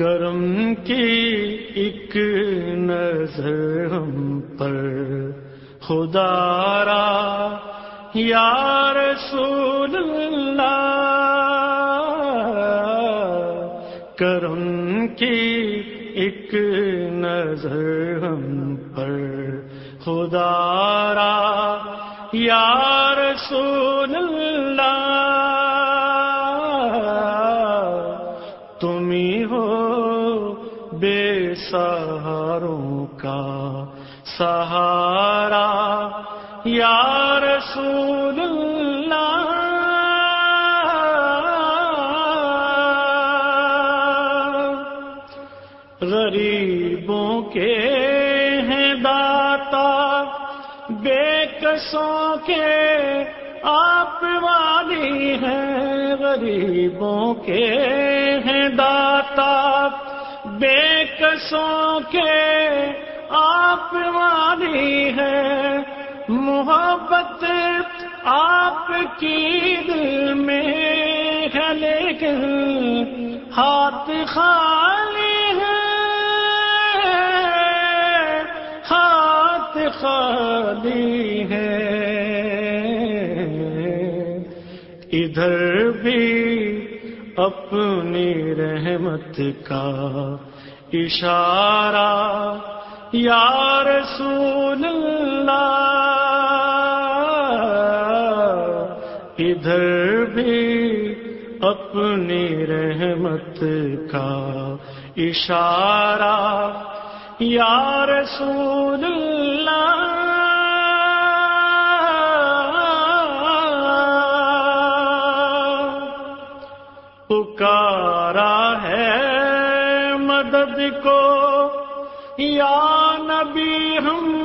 کرم کی ایک نظر ہم پر۔ خدا را، یا رسول اللہ۔ کرم کی ایک نظر ہم پر۔ خدا را، یا رسول اللہ۔ سہاروں کا سہارا، یا رسول اللہ۔ غریبوں کے ہیں داتا، بے کسوں کے آپ والی ہیں۔ غریبوں کے ہیں داتا، بے کسوں کے آپ والی ہے۔ محبت آپ کی دل میں ہے، لیکن ہاتھ خالی ہے۔ ہاتھ خالی ہے۔ ادھر بھی اپنی رحمت کا اشارہ، یا رسول اللہ، ادھر بھی اپنی رحمت کا اشارہ، یا رسول اللہ۔ پکارا ہے مدد کو۔ یا نبی، ہم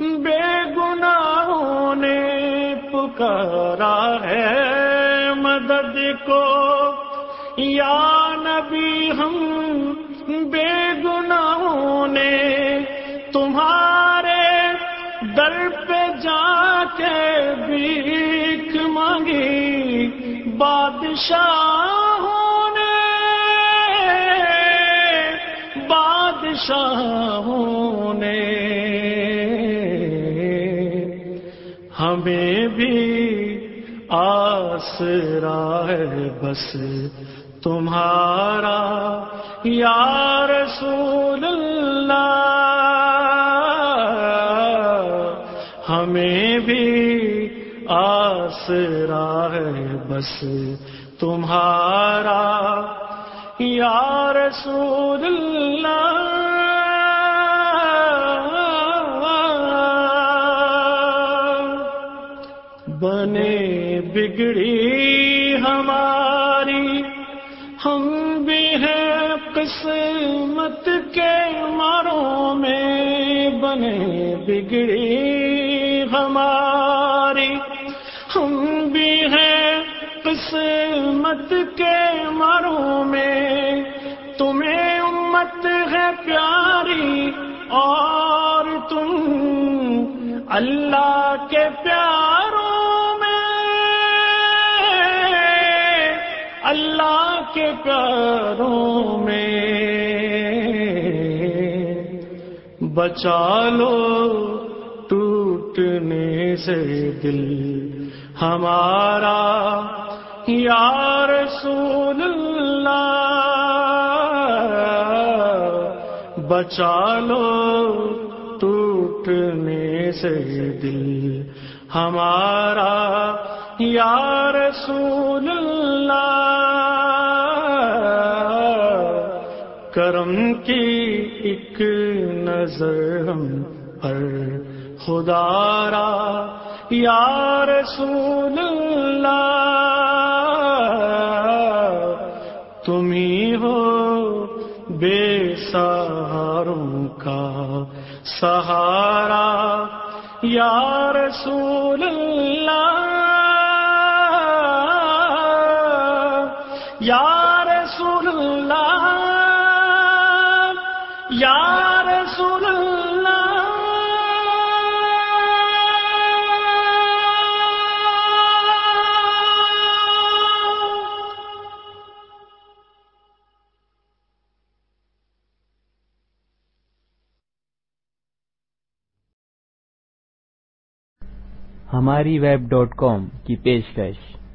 بے گناہوں نے پکارا ہے مدد کو۔ یا نبی، ہم بے گناہوں نے تمہارے در پہ جا کے بھیک مانگی۔ بادشاہ نے ہمیں بھی آسرا ہے بس تمہارا یا رسول اللہ ہمیں بھی آسرا ہے بس تمہارا یا رسول اللہ بنے بگڑی ہماری۔ ہم بھی ہیں قسمت کے ماروں میں بنے بگڑی ہماری۔ ہم بھی ہیں قسمت کے ماروں میں۔ تمہیں امت ہے پیاری اور تم اللہ کے پیاروں اللہ کے پیاروں میں بچا لو ٹوٹنے سے دل ہمارا یا رسول اللہ بچا لو ٹوٹنے سے دل ہمارا یا رسول اللہ، کرم کی ایک نظر ہم پر خدا را۔ یا رسول اللہ تمہیں ہو بے سہاروں کا سہارا۔ یا رسول اللہ یا رسول اللہ یا رسول اللہ۔ ہماری ویب ڈاٹ کام کی پیشکش۔